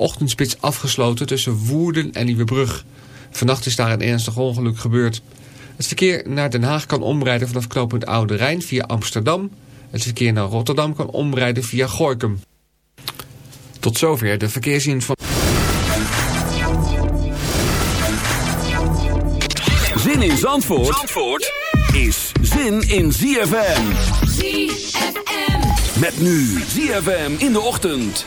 ochtendspits afgesloten tussen Woerden en Nieuwebrug. Vannacht is daar een ernstig ongeluk gebeurd. Het verkeer naar Den Haag kan omrijden vanaf knooppunt Oude Rijn via Amsterdam. Het verkeer naar Rotterdam kan omrijden via Gorkum. Tot zover de verkeersinformatie. Zin in Zandvoort, Zandvoort is zin in ZFM. ZFM. Met nu ZFM in de ochtend.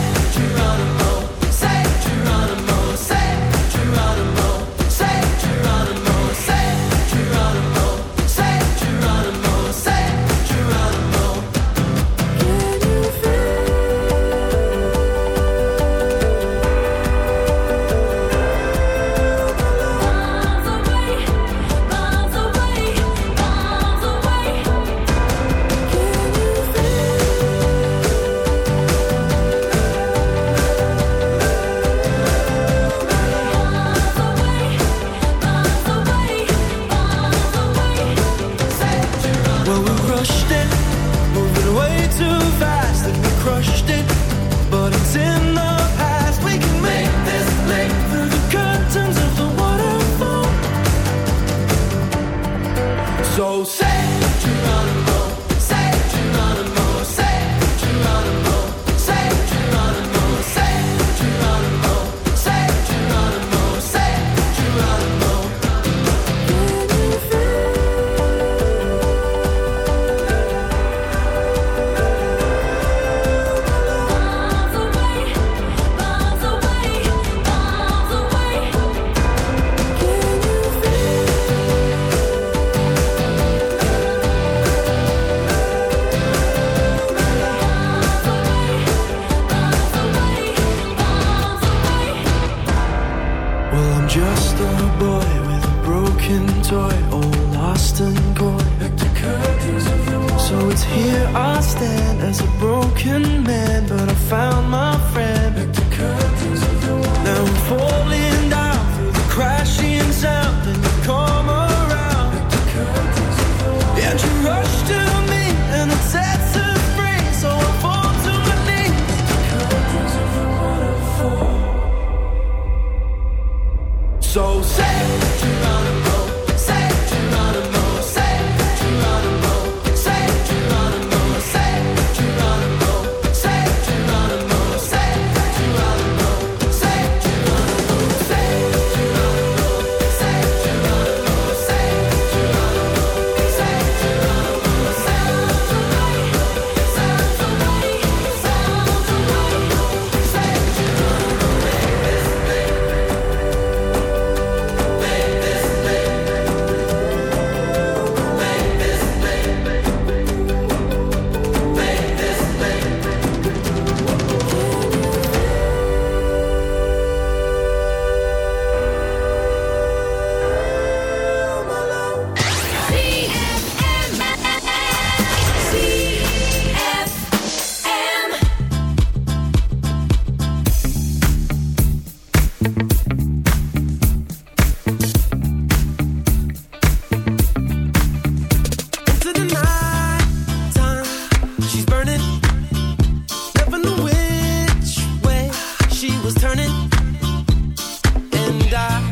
And I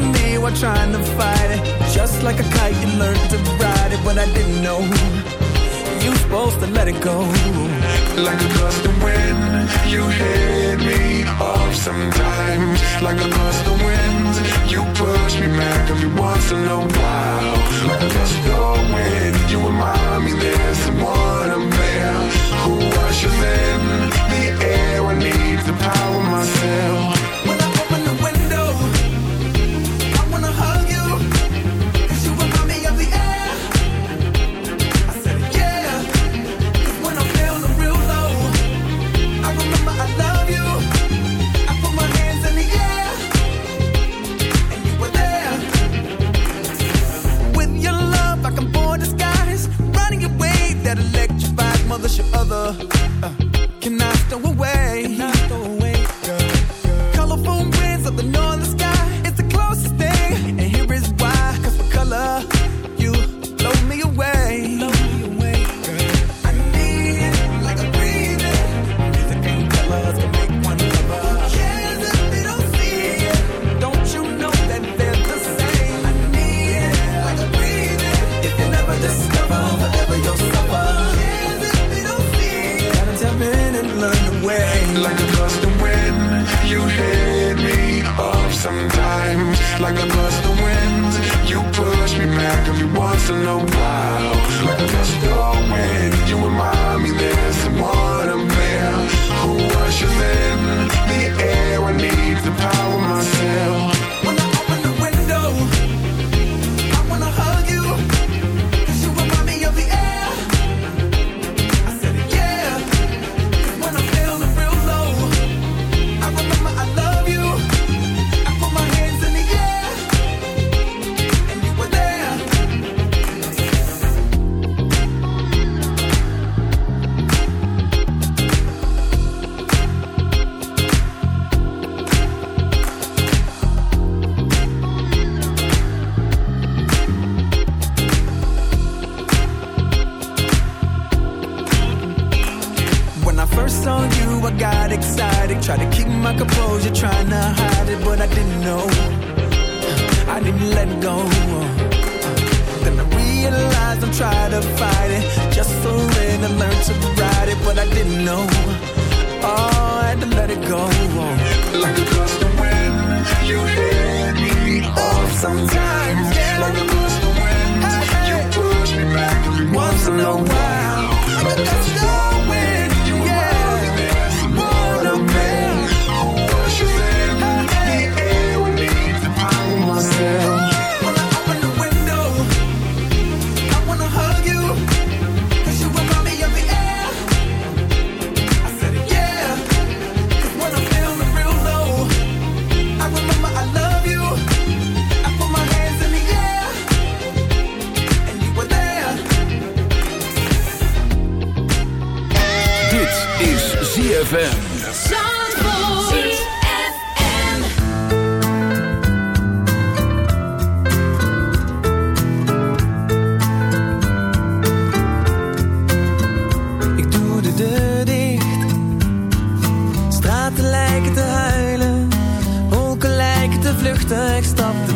to me while trying to fight it. Just like a kite, you learned to ride it, but I didn't know. You are supposed to let it go. Like a gust of wind, you hit me off sometimes. Like a gust of wind, you push me back every once in a while. Like a gust of wind, you remind me there's someone up there who ushers in the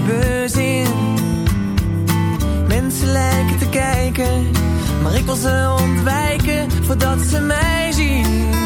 beurs in. Mensen lijken te kijken, maar ik wil ze ontwijken voordat ze mij zien.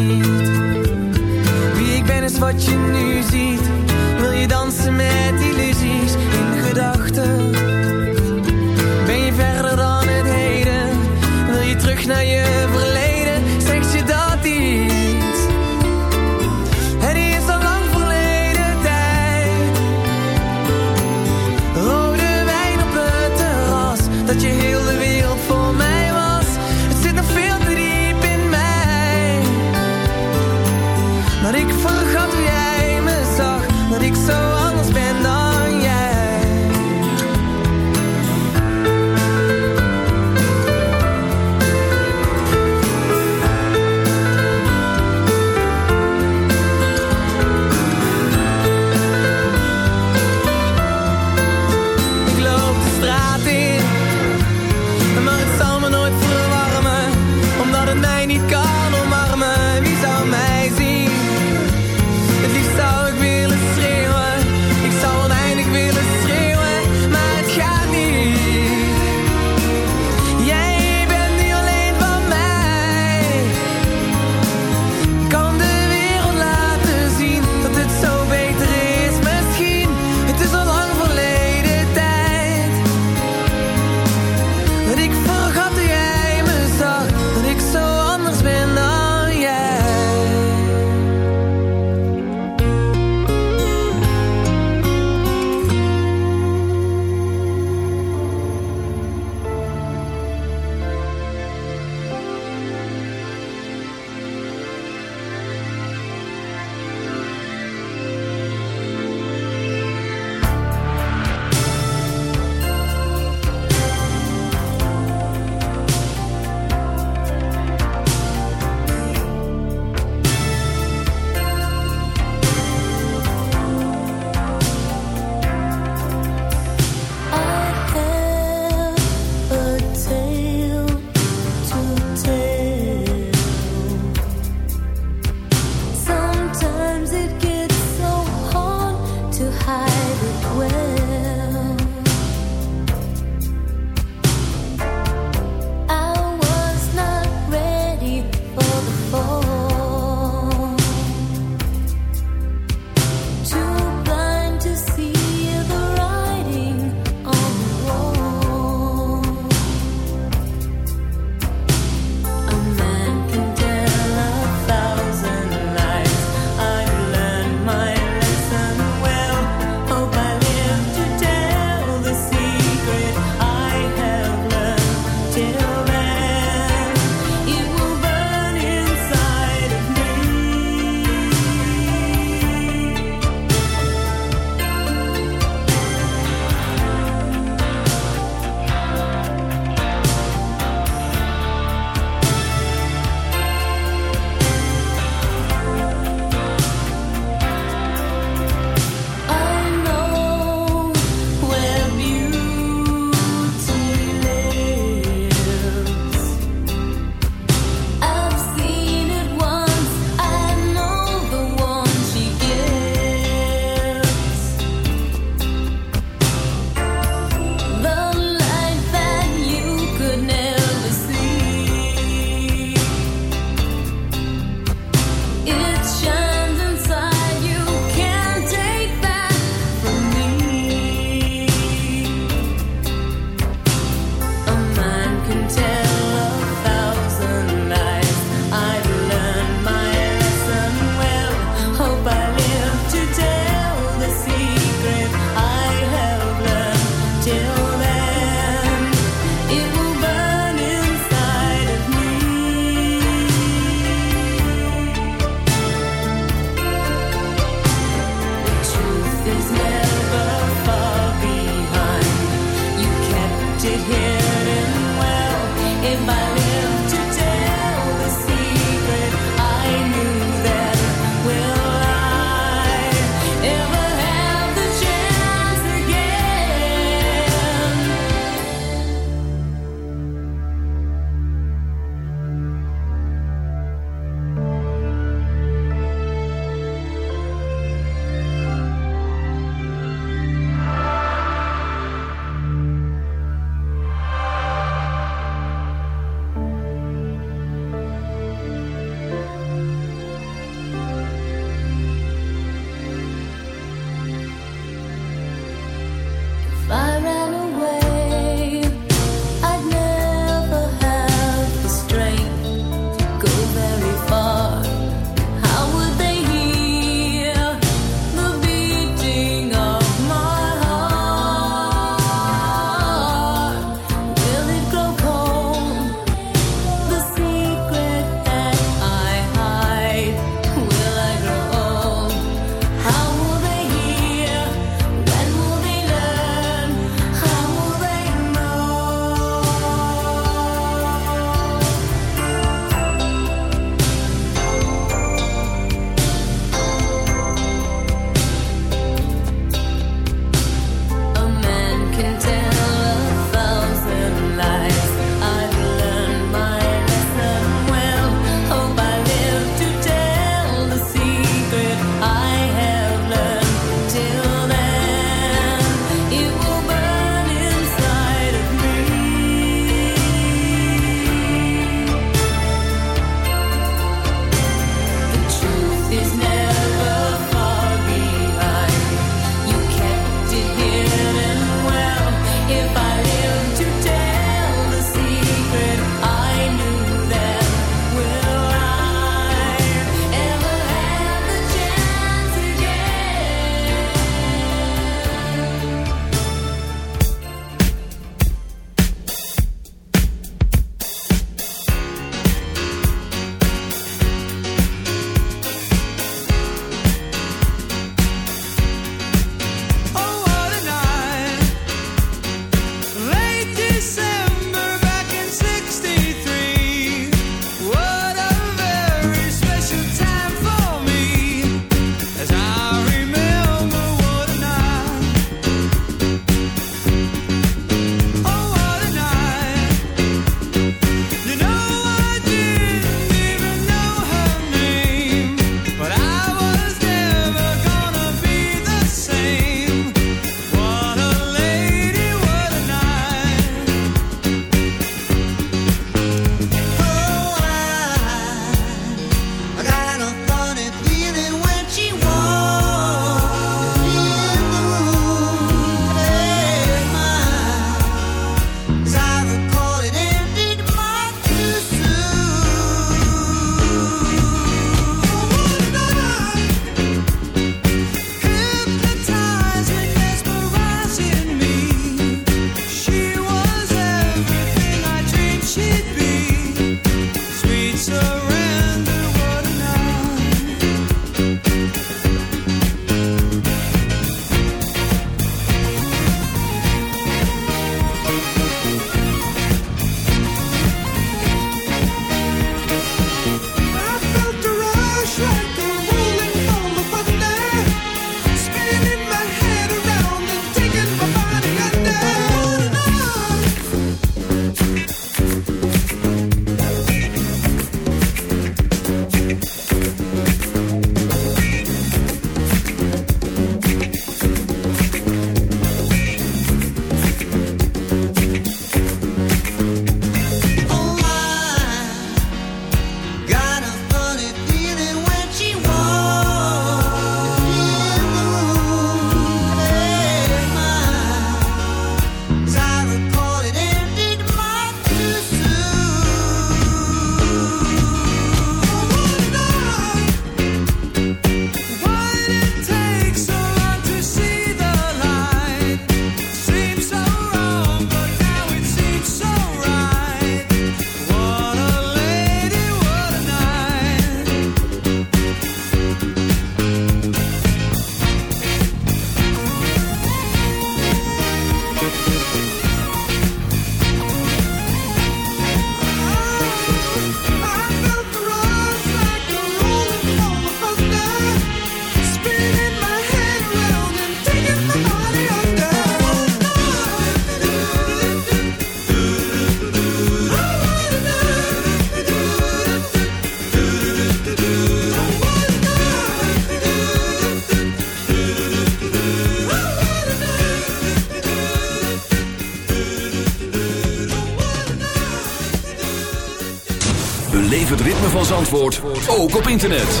Zandvoort, ook op internet.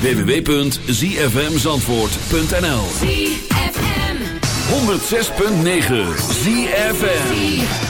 www.zfmzandvoort.nl 106.9 ZFM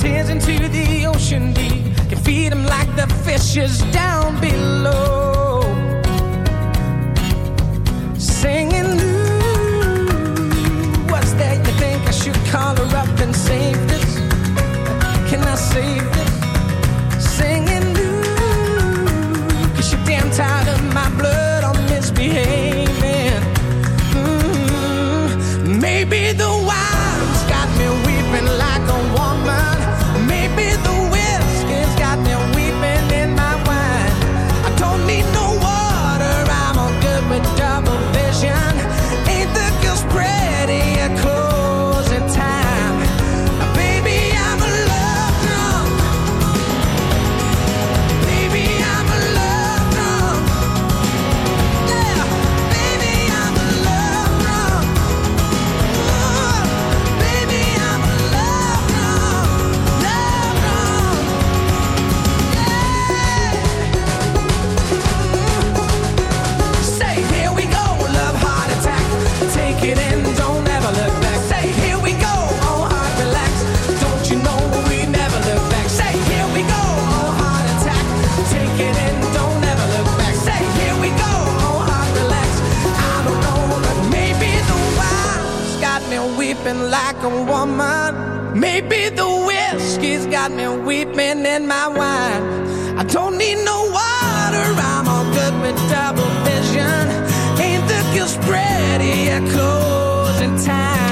tears into the ocean deep. Can feed them like the fishes down below. Singing, Ooh, what's that? You think I should call her up and save this? Can I save this? Singing, Ooh, cause you're damn tired. Maybe the whiskey's got me weeping in my wine. I don't need no water, I'm all good with double vision. Ain't the girl spread, yeah, closing time.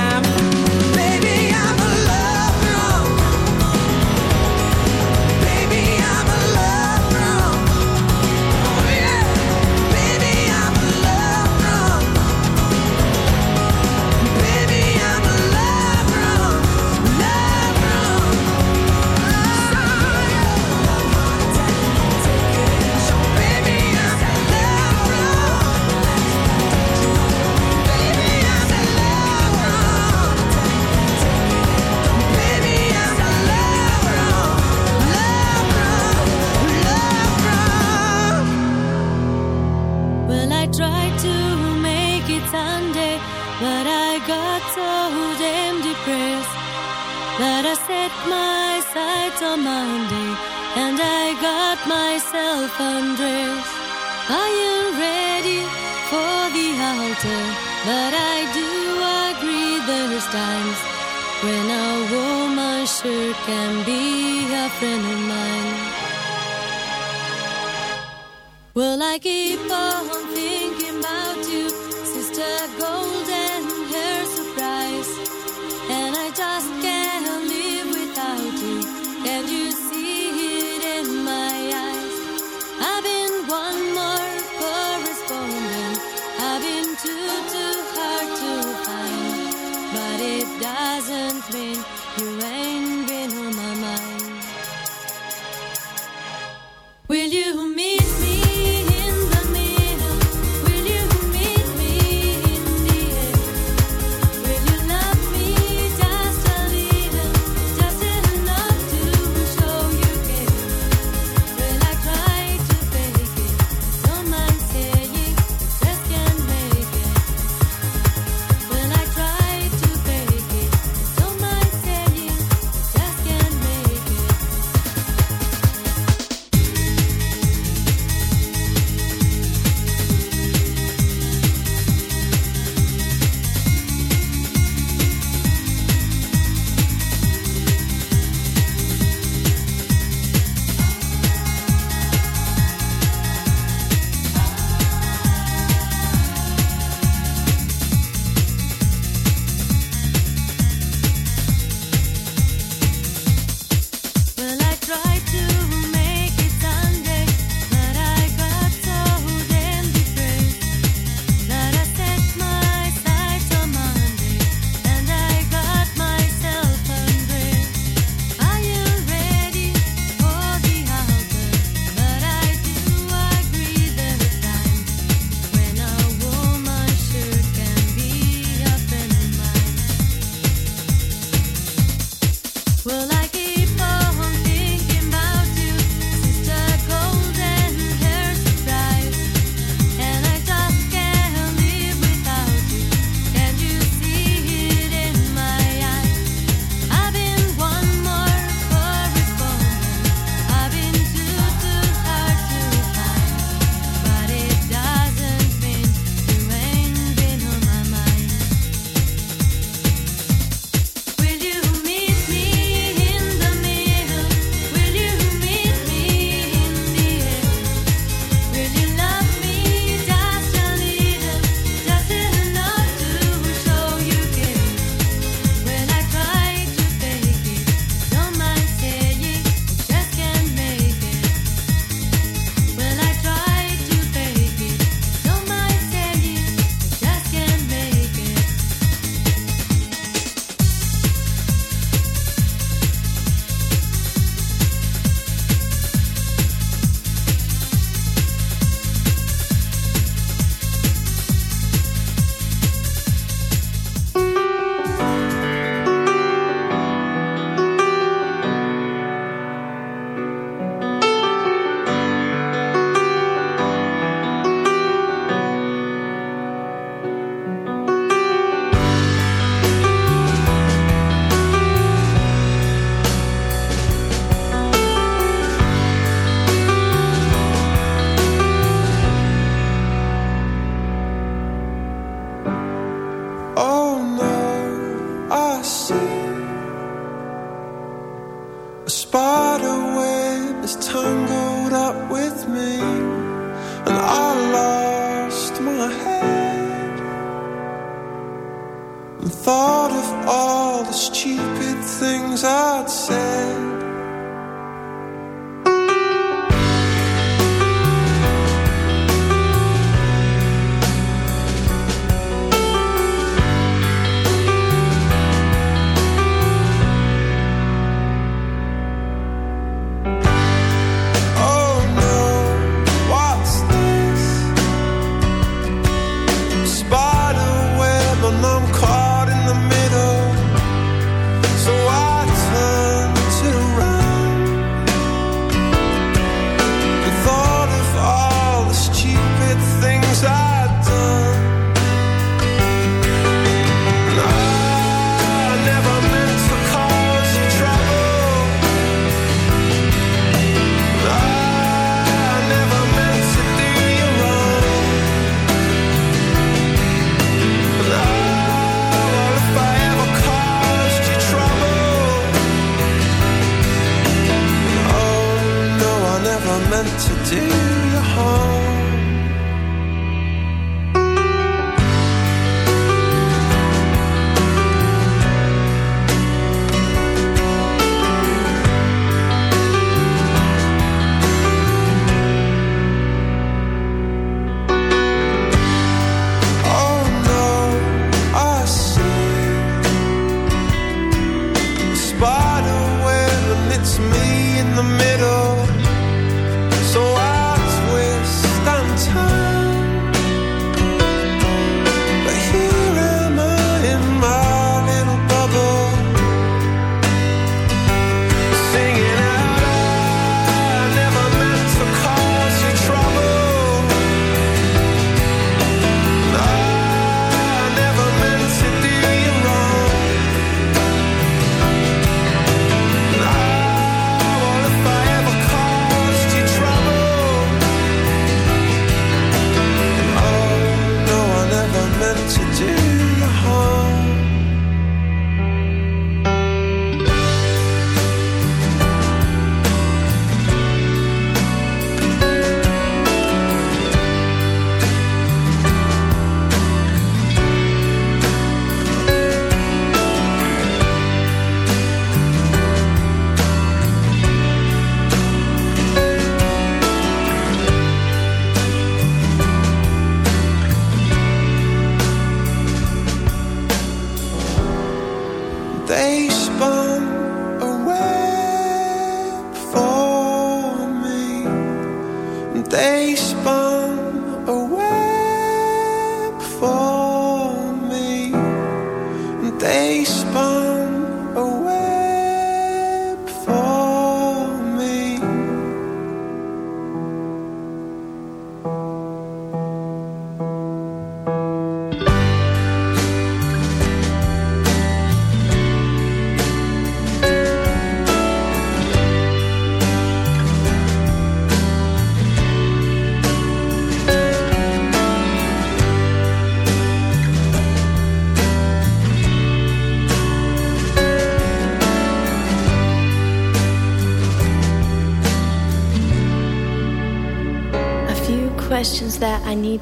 They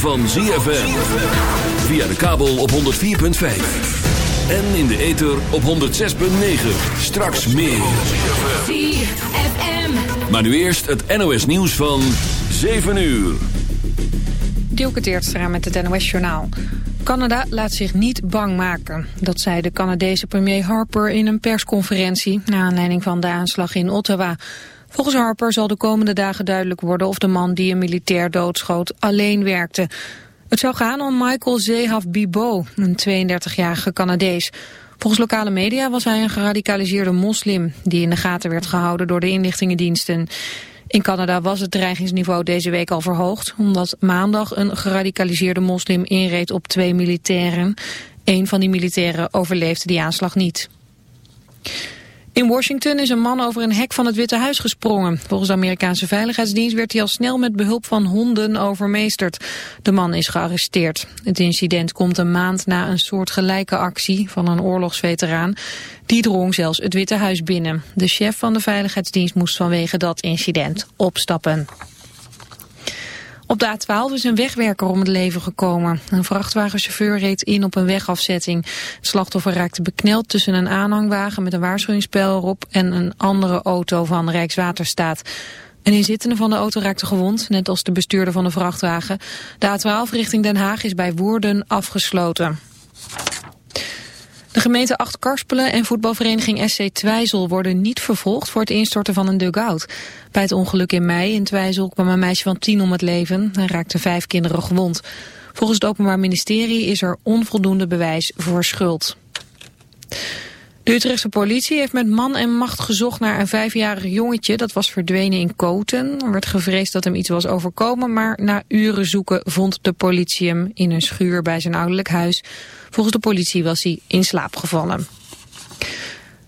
Van ZFM. Via de kabel op 104.5. En in de ether op 106.9. Straks meer. ZFM. Maar nu eerst het NOS nieuws van 7 uur. Dielke Teertstra met het NOS-journaal. Canada laat zich niet bang maken. Dat zei de Canadese premier Harper in een persconferentie... naar aanleiding van de aanslag in Ottawa. Volgens Harper zal de komende dagen duidelijk worden... of de man die een militair doodschoot alleen werkte. Het zou gaan om Michael Zehaf Bibo, een 32-jarige Canadees. Volgens lokale media was hij een geradicaliseerde moslim... die in de gaten werd gehouden door de inlichtingendiensten. In Canada was het dreigingsniveau deze week al verhoogd... omdat maandag een geradicaliseerde moslim inreed op twee militairen. Een van die militairen overleefde die aanslag niet. In Washington is een man over een hek van het Witte Huis gesprongen. Volgens de Amerikaanse Veiligheidsdienst werd hij al snel met behulp van honden overmeesterd. De man is gearresteerd. Het incident komt een maand na een soortgelijke actie van een oorlogsveteraan. Die drong zelfs het Witte Huis binnen. De chef van de Veiligheidsdienst moest vanwege dat incident opstappen. Op de A12 is een wegwerker om het leven gekomen. Een vrachtwagenchauffeur reed in op een wegafzetting. Het slachtoffer raakte bekneld tussen een aanhangwagen met een waarschuwingspijl erop en een andere auto van Rijkswaterstaat. Een inzittende van de auto raakte gewond, net als de bestuurder van de vrachtwagen. De A12 richting Den Haag is bij Woerden afgesloten. De gemeente Acht Karspelen en voetbalvereniging SC Twijzel worden niet vervolgd voor het instorten van een dugout. Bij het ongeluk in mei in Twijzel kwam een meisje van tien om het leven en raakten vijf kinderen gewond. Volgens het Openbaar Ministerie is er onvoldoende bewijs voor schuld. De Utrechtse politie heeft met man en macht gezocht naar een vijfjarig jongetje dat was verdwenen in Koten. Er werd gevreesd dat hem iets was overkomen, maar na uren zoeken vond de politie hem in een schuur bij zijn ouderlijk huis. Volgens de politie was hij in slaap gevallen.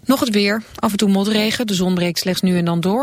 Nog het weer, af en toe motregen, de zon breekt slechts nu en dan door.